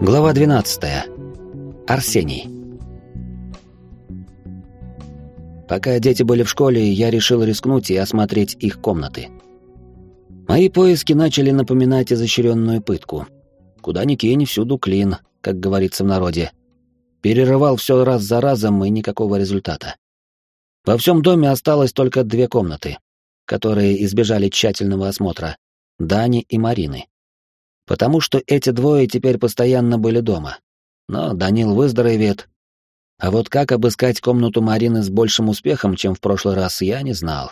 Глава 12. Арсений. Пока дети были в школе, я решил рискнуть и осмотреть их комнаты. Мои поиски начали напоминать изощренную пытку. Куда ни кинь, всюду клин, как говорится в народе. Перерывал все раз за разом и никакого результата. Во всем доме осталось только две комнаты, которые избежали тщательного осмотра — Дани и Марины потому что эти двое теперь постоянно были дома. Но Данил выздоровеет. А вот как обыскать комнату Марины с большим успехом, чем в прошлый раз, я не знал.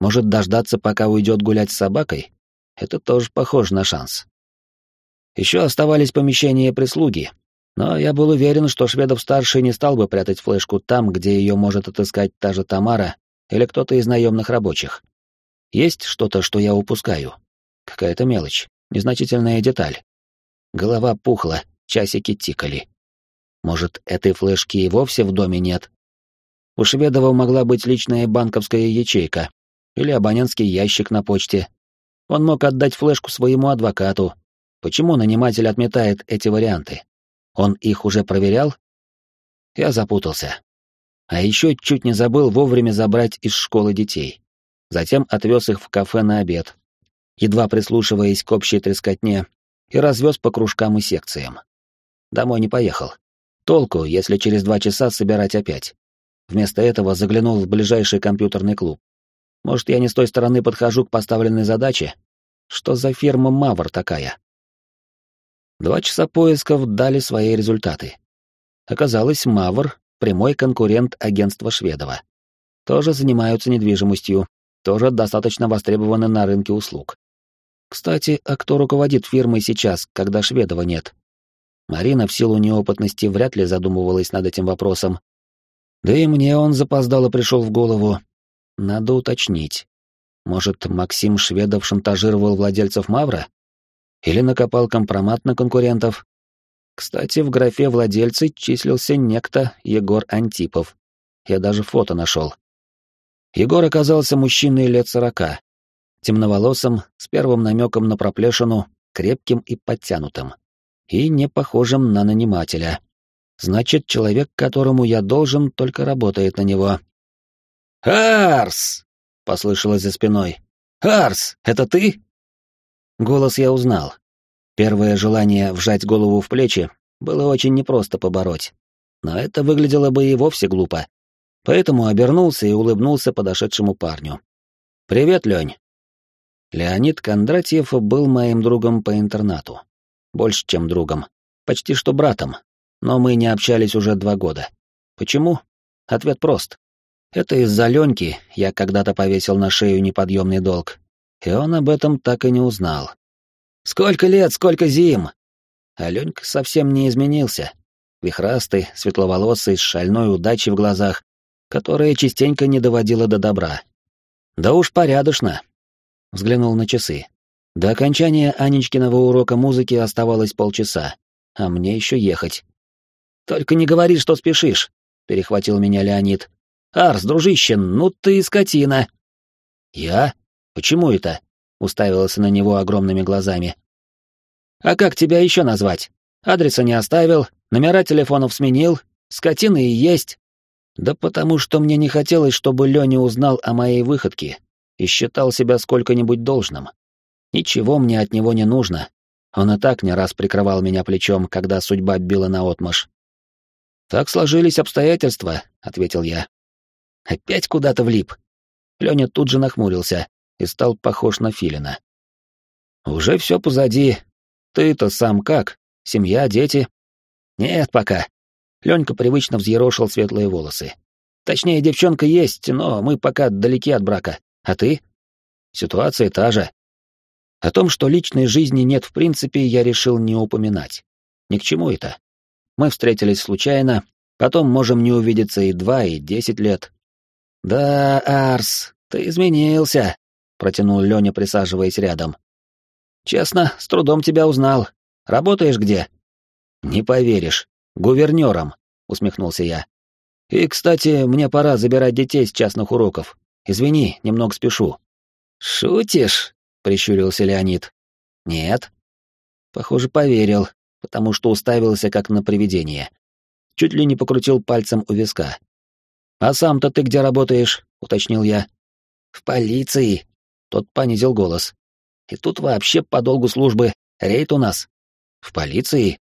Может, дождаться, пока уйдет гулять с собакой? Это тоже похоже на шанс. Еще оставались помещения прислуги, но я был уверен, что Шведов-старший не стал бы прятать флешку там, где ее может отыскать та же Тамара или кто-то из наемных рабочих. Есть что-то, что я упускаю? Какая-то мелочь. Незначительная деталь. Голова пухла, часики тикали. Может, этой флешки и вовсе в доме нет? У Шведова могла быть личная банковская ячейка или абонентский ящик на почте. Он мог отдать флешку своему адвокату. Почему наниматель отметает эти варианты? Он их уже проверял? Я запутался. А еще чуть не забыл вовремя забрать из школы детей. Затем отвез их в кафе на обед, едва прислушиваясь к общей трескотне, и развез по кружкам и секциям. Домой не поехал. Толку, если через два часа собирать опять. Вместо этого заглянул в ближайший компьютерный клуб. Может, я не с той стороны подхожу к поставленной задаче? Что за фирма Мавр такая? Два часа поисков дали свои результаты. Оказалось, Мавр — прямой конкурент агентства Шведова. Тоже занимаются недвижимостью, тоже достаточно востребованы на рынке услуг. Кстати, а кто руководит фирмой сейчас, когда Шведова нет? Марина в силу неопытности вряд ли задумывалась над этим вопросом. Да и мне он запоздало пришел в голову. Надо уточнить. Может, Максим Шведов шантажировал владельцев Мавра? Или накопал компромат на конкурентов? Кстати, в графе «владельцы» числился некто Егор Антипов. Я даже фото нашел. Егор оказался мужчиной лет сорока, темноволосым, с первым намеком на проплешину, крепким и подтянутым. И не похожим на нанимателя. Значит, человек, которому я должен, только работает на него. «Арс!» — послышалось за спиной. «Арс, это ты?» Голос я узнал. Первое желание вжать голову в плечи было очень непросто побороть. Но это выглядело бы и вовсе глупо. Поэтому обернулся и улыбнулся подошедшему парню. «Привет, Лень. Леонид Кондратьев был моим другом по интернату. Больше, чем другом. Почти что братом. Но мы не общались уже два года. Почему? Ответ прост. Это из-за Леньки я когда-то повесил на шею неподъемный долг. И он об этом так и не узнал. «Сколько лет, сколько зим!» А Ленька совсем не изменился. Вихрастый, светловолосый, с шальной удачей в глазах, которая частенько не доводила до добра. Да уж порядочно, взглянул на часы. До окончания Анечкиного урока музыки оставалось полчаса, а мне еще ехать. «Только не говори, что спешишь», — перехватил меня Леонид. «Арс, дружище, ну ты скотина!» «Я? Почему это?» — уставился на него огромными глазами. «А как тебя еще назвать? Адреса не оставил, номера телефонов сменил, скотина и есть». «Да потому что мне не хотелось, чтобы Леня узнал о моей выходке, и считал себя сколько-нибудь должным. Ничего мне от него не нужно. Он и так не раз прикрывал меня плечом, когда судьба била наотмашь. «Так сложились обстоятельства», — ответил я. «Опять куда-то влип». Леня тут же нахмурился и стал похож на филина. «Уже все позади. Ты-то сам как? Семья, дети?» «Нет пока». Ленька привычно взъерошил светлые волосы. «Точнее, девчонка есть, но мы пока далеки от брака. А ты? Ситуация та же. О том, что личной жизни нет в принципе, я решил не упоминать. Ни к чему это. Мы встретились случайно, потом можем не увидеться и два, и десять лет. Да, Арс, ты изменился, протянул Леня, присаживаясь рядом. Честно, с трудом тебя узнал. Работаешь где? Не поверишь, гувернером, усмехнулся я. И, кстати, мне пора забирать детей с частных уроков. Извини, немного спешу». «Шутишь?» — прищурился Леонид. «Нет». Похоже, поверил. потому что уставился как на привидение. Чуть ли не покрутил пальцем у виска. «А сам-то ты где работаешь?» — уточнил я. «В полиции», — тот понизил голос. «И тут вообще по долгу службы рейд у нас». «В полиции?»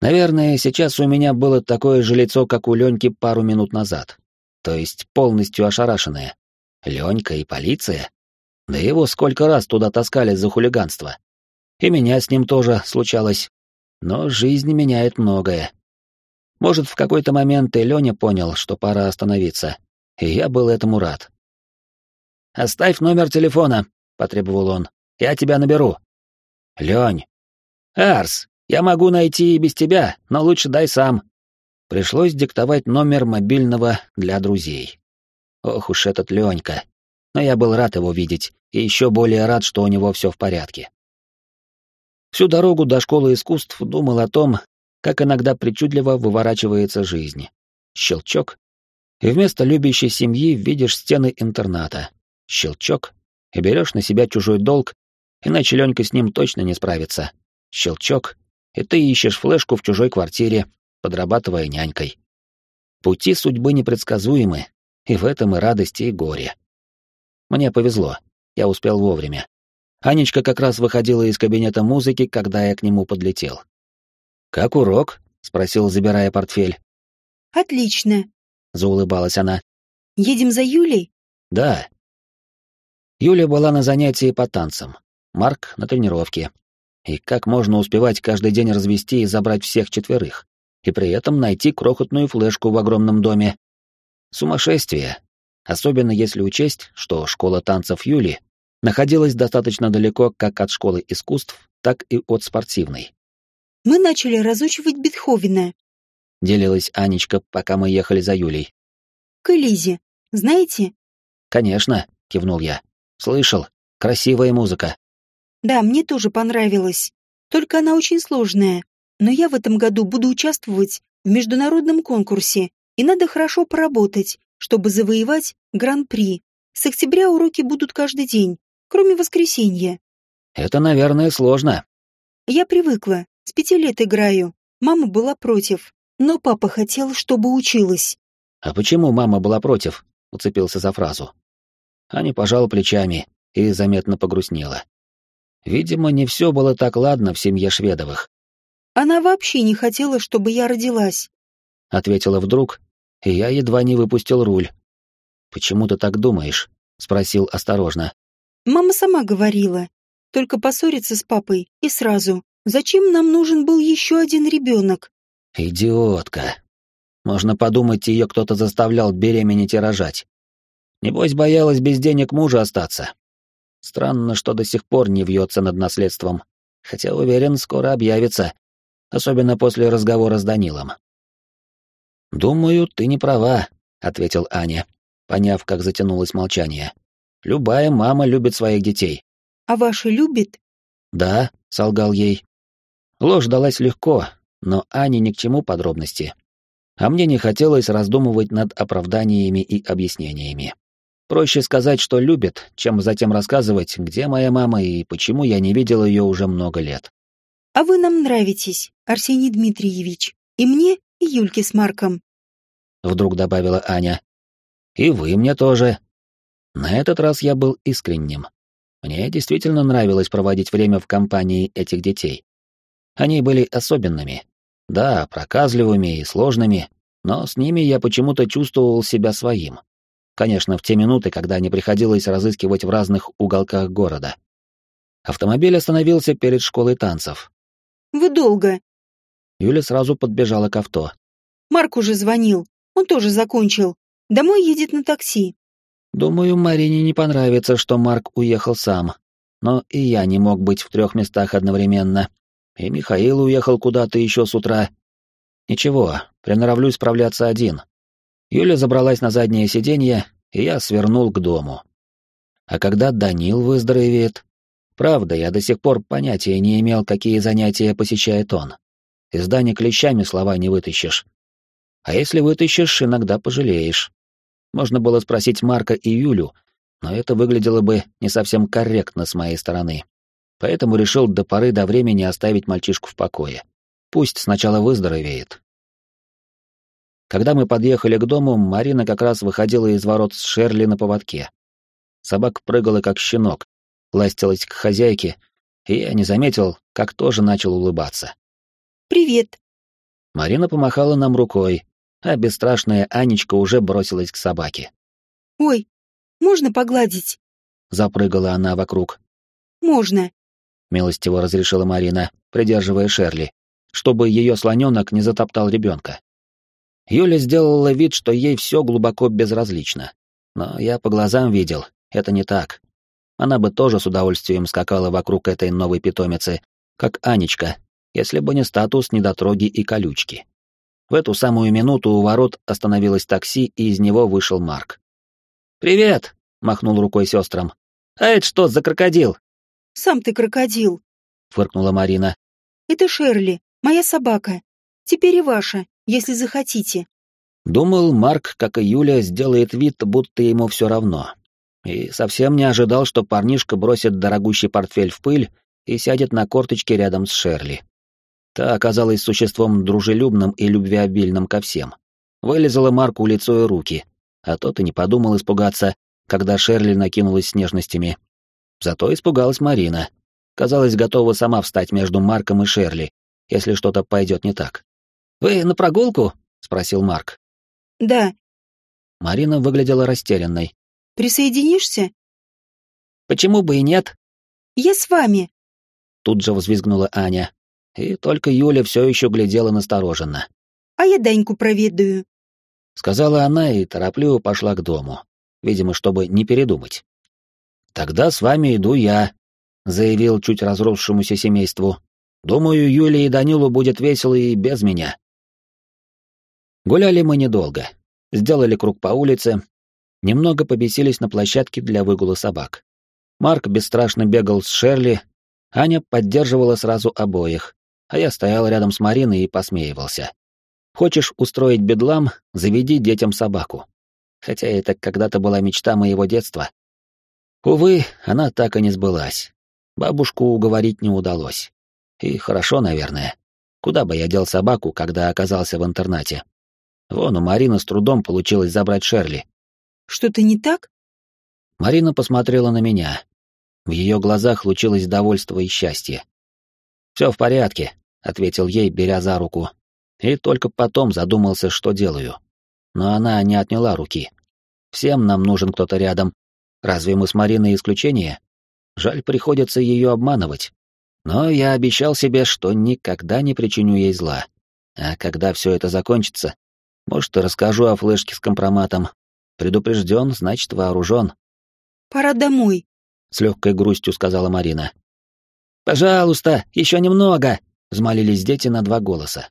Наверное, сейчас у меня было такое же лицо, как у Леньки пару минут назад. То есть полностью ошарашенное. Ленька и полиция? Да его сколько раз туда таскали за хулиганство. И меня с ним тоже случалось. Но жизнь меняет многое. Может, в какой-то момент и Леня понял, что пора остановиться. И я был этому рад. «Оставь номер телефона», — потребовал он. «Я тебя наберу». «Лень». «Арс, я могу найти и без тебя, но лучше дай сам». Пришлось диктовать номер мобильного для друзей. Ох уж этот Ленька. Но я был рад его видеть, и еще более рад, что у него все в порядке. Всю дорогу до школы искусств думал о том, как иногда причудливо выворачивается жизнь. Щелчок, и вместо любящей семьи видишь стены интерната. Щелчок, и берешь на себя чужой долг, иначе Ленька с ним точно не справится. Щелчок, и ты ищешь флешку в чужой квартире, подрабатывая нянькой. Пути судьбы непредсказуемы, и в этом и радости, и горе. Мне повезло, я успел вовремя. Анечка как раз выходила из кабинета музыки, когда я к нему подлетел. «Как урок?» — спросил, забирая портфель. «Отлично», — заулыбалась она. «Едем за Юлей?» «Да». Юля была на занятии по танцам, Марк — на тренировке. И как можно успевать каждый день развести и забрать всех четверых, и при этом найти крохотную флешку в огромном доме? Сумасшествие, особенно если учесть, что школа танцев Юли находилась достаточно далеко как от школы искусств, так и от спортивной. «Мы начали разучивать Бетховена», — делилась Анечка, пока мы ехали за Юлей. «К Элизе. Знаете?» «Конечно», — кивнул я. «Слышал. Красивая музыка». «Да, мне тоже понравилась. Только она очень сложная. Но я в этом году буду участвовать в международном конкурсе, и надо хорошо поработать, чтобы завоевать гран-при. С октября уроки будут каждый день кроме воскресенья. Это, наверное, сложно. Я привыкла, с пяти лет играю. Мама была против, но папа хотел, чтобы училась. А почему мама была против? Уцепился за фразу. Аня пожала плечами и заметно погрустнела. Видимо, не все было так ладно в семье Шведовых. Она вообще не хотела, чтобы я родилась. Ответила вдруг, и я едва не выпустил руль. Почему ты так думаешь? Спросил осторожно. Мама сама говорила. Только поссориться с папой и сразу. Зачем нам нужен был еще один ребенок? Идиотка. Можно подумать, ее кто-то заставлял беременеть и рожать. Небось, боялась без денег мужа остаться. Странно, что до сих пор не вьется над наследством. Хотя, уверен, скоро объявится. Особенно после разговора с Данилом. «Думаю, ты не права», — ответил Аня, поняв, как затянулось молчание. Любая мама любит своих детей. А ваша любит? Да, солгал ей. Ложь далась легко, но Ане ни к чему подробности. А мне не хотелось раздумывать над оправданиями и объяснениями. Проще сказать, что любит, чем затем рассказывать, где моя мама и почему я не видел ее уже много лет. «А вы нам нравитесь, Арсений Дмитриевич. И мне, и Юльке с Марком», — вдруг добавила Аня. «И вы мне тоже», на этот раз я был искренним. Мне действительно нравилось проводить время в компании этих детей. Они были особенными. Да, проказливыми и сложными, но с ними я почему-то чувствовал себя своим. Конечно, в те минуты, когда не приходилось разыскивать в разных уголках города. Автомобиль остановился перед школой танцев. «Вы долго?» Юля сразу подбежала к авто. «Марк уже звонил. Он тоже закончил. Домой едет на такси. Думаю, Марине не понравится, что Марк уехал сам. Но и я не мог быть в трех местах одновременно. И Михаил уехал куда-то еще с утра. Ничего, приноровлюсь справляться один. Юля забралась на заднее сиденье, и я свернул к дому. А когда Данил выздоровеет? Правда, я до сих пор понятия не имел, какие занятия посещает он. Из Дани клещами слова не вытащишь. А если вытащишь, иногда пожалеешь. Можно было спросить Марка и Юлю, но это выглядело бы не совсем корректно с моей стороны. Поэтому решил до поры до времени оставить мальчишку в покое. пусть сначала выздоровеет. Когда мы подъехали к дому, Марина как раз выходила из ворот с Шерли на поводке. Собака прыгала как щенок, ластилась к хозяйке, и я не заметил, как тоже начал улыбаться. «Привет!» Марина помахала нам рукой, а бесстрашная Анечка уже бросилась к собаке. «Ой, можно погладить?» Запрыгала она вокруг. «Можно», — милостиво разрешила Марина, придерживая Шерли, чтобы ее слоненок не затоптал ребенка. Юля сделала вид, что ей все глубоко безразлично. Но я по глазам видел, это не так. Она бы тоже с удовольствием скакала вокруг этой новой питомицы, как Анечка, если бы не статус недотроги и колючки. В эту самую минуту у ворот остановилось такси, и из него вышел Марк. «Привет!» — махнул рукой сестрам. «А это что за крокодил?» «Сам ты крокодил!» — фыркнула Марина. «Это Шерли, моя собака. Теперь и ваша, если захотите». Думал, Марк, как и Юля, сделает вид, будто ему все равно. И совсем не ожидал, что парнишка бросит дорогущий портфель в пыль и сядет на корточке рядом с Шерли. Та оказалась существом дружелюбным и любвеобильным ко всем. Вылезала Марку лицо и руки, а тот и не подумал испугаться, когда Шерли накинулась с нежностями. Зато испугалась Марина. Казалось, готова сама встать между Марком и Шерли, если что-то пойдет не так. «Вы на прогулку?» — спросил Марк. «Да». Марина выглядела растерянной. «Присоединишься?» «Почему бы и нет?» «Я с вами!» Тут же взвизгнула Аня, и только Юля все еще глядела настороженно. «А я Даньку проведаю», — сказала она и торопливо пошла к дому, видимо, чтобы не передумать. «Тогда с вами иду я», — заявил чуть разросшемуся семейству. «Думаю, Юле и Данилу будет весело и без меня». Гуляли мы недолго. Сделали круг по улице, немного побесились на площадке для выгула собак. Марк бесстрашно бегал с Шерли, Аня поддерживала сразу обоих, а я стоял рядом с Мариной и посмеивался. Хочешь устроить бедлам, заведи детям собаку. Хотя это когда-то была мечта моего детства. Увы, она так и не сбылась. Бабушку уговорить не удалось. И хорошо, наверное. Куда бы я дел собаку, когда оказался в интернате? Вон у Марины с трудом получилось забрать Шерли. «Что-то не так?» Марина посмотрела на меня. В ее глазах лучилось довольство и счастье. «Все в порядке», — ответил ей, беря за руку. И только потом задумался, что делаю. Но она не отняла руки. Всем нам нужен кто-то рядом. Разве мы с Мариной исключение? Жаль, приходится ее обманывать. Но я обещал себе, что никогда не причиню ей зла. А когда все это закончится, может, расскажу о флешке с компроматом. Предупрежден, значит вооружен. «Пора домой», — с легкой грустью сказала Марина. «Пожалуйста, еще немного!» — взмолились дети на два голоса.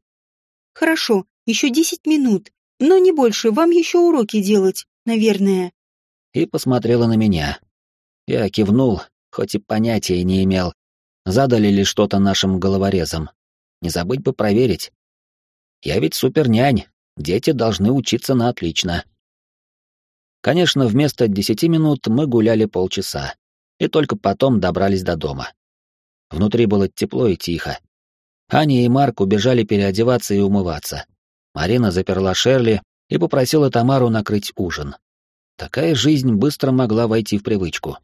«Хорошо, еще десять минут, но не больше, вам еще уроки делать, наверное». И посмотрела на меня. Я кивнул, хоть и понятия не имел, задали ли что-то нашим головорезам. Не забыть бы проверить. Я ведь супернянь, дети должны учиться на отлично. Конечно, вместо десяти минут мы гуляли полчаса, и только потом добрались до дома. Внутри было тепло и тихо. Аня и Марк убежали переодеваться и умываться. Марина заперла Шерли и попросила Тамару накрыть ужин. Такая жизнь быстро могла войти в привычку.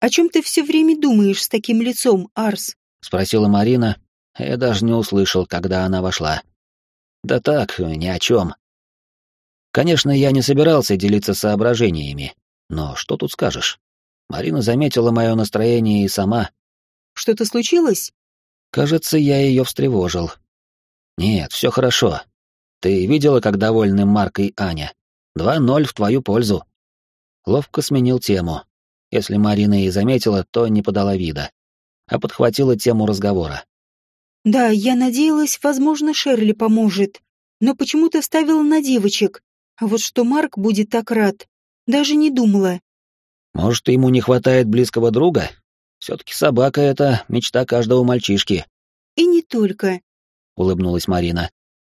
«О чем ты все время думаешь с таким лицом, Арс?» — спросила Марина. Я даже не услышал, когда она вошла. «Да так, ни о чем». Конечно, я не собирался делиться соображениями, но что тут скажешь? Марина заметила мое настроение и сама, что-то случилось? Кажется, я ее встревожил. Нет, все хорошо. Ты видела, как довольны Марк и Аня? Два ноль в твою пользу. Ловко сменил тему. Если Марина и заметила, то не подала вида, а подхватила тему разговора. Да, я надеялась, возможно, Шерли поможет, но почему-то ставила на девочек. А вот что Марк будет так рад, даже не думала. Может, ему не хватает близкого друга? Все-таки собака — это мечта каждого мальчишки. И не только, — улыбнулась Марина.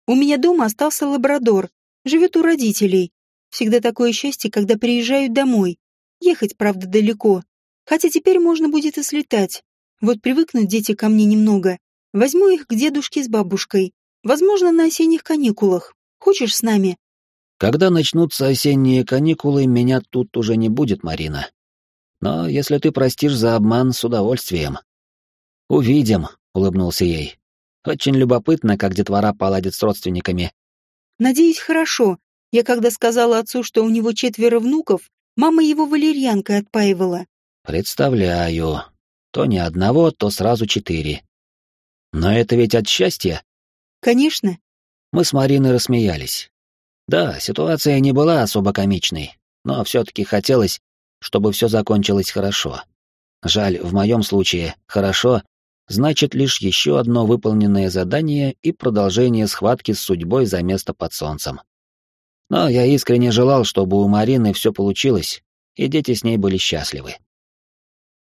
У меня дома остался лабрадор, живет у родителей. Всегда такое счастье, когда приезжают домой. Ехать, правда, далеко. Хотя теперь можно будет и слетать. Вот привыкнут дети ко мне немного. Возьму их к дедушке с бабушкой. Возможно, на осенних каникулах. Хочешь с нами? Когда начнутся осенние каникулы, меня тут уже не будет, Марина. Но если ты простишь за обман, с удовольствием. Увидим, улыбнулся ей. Очень любопытно, как детвора поладит с родственниками. Надеюсь, хорошо. Я когда сказала отцу, что у него четверо внуков, мама его валерьянкой отпаивала. Представляю. То не одного, то сразу четыре. Но это ведь от счастья? Конечно. Мы с Мариной рассмеялись. Да, ситуация не была особо комичной, но все-таки хотелось, чтобы все закончилось хорошо. Жаль, в моем случае «хорошо» значит лишь еще одно выполненное задание и продолжение схватки с судьбой за место под солнцем. Но я искренне желал, чтобы у Марины все получилось, и дети с ней были счастливы.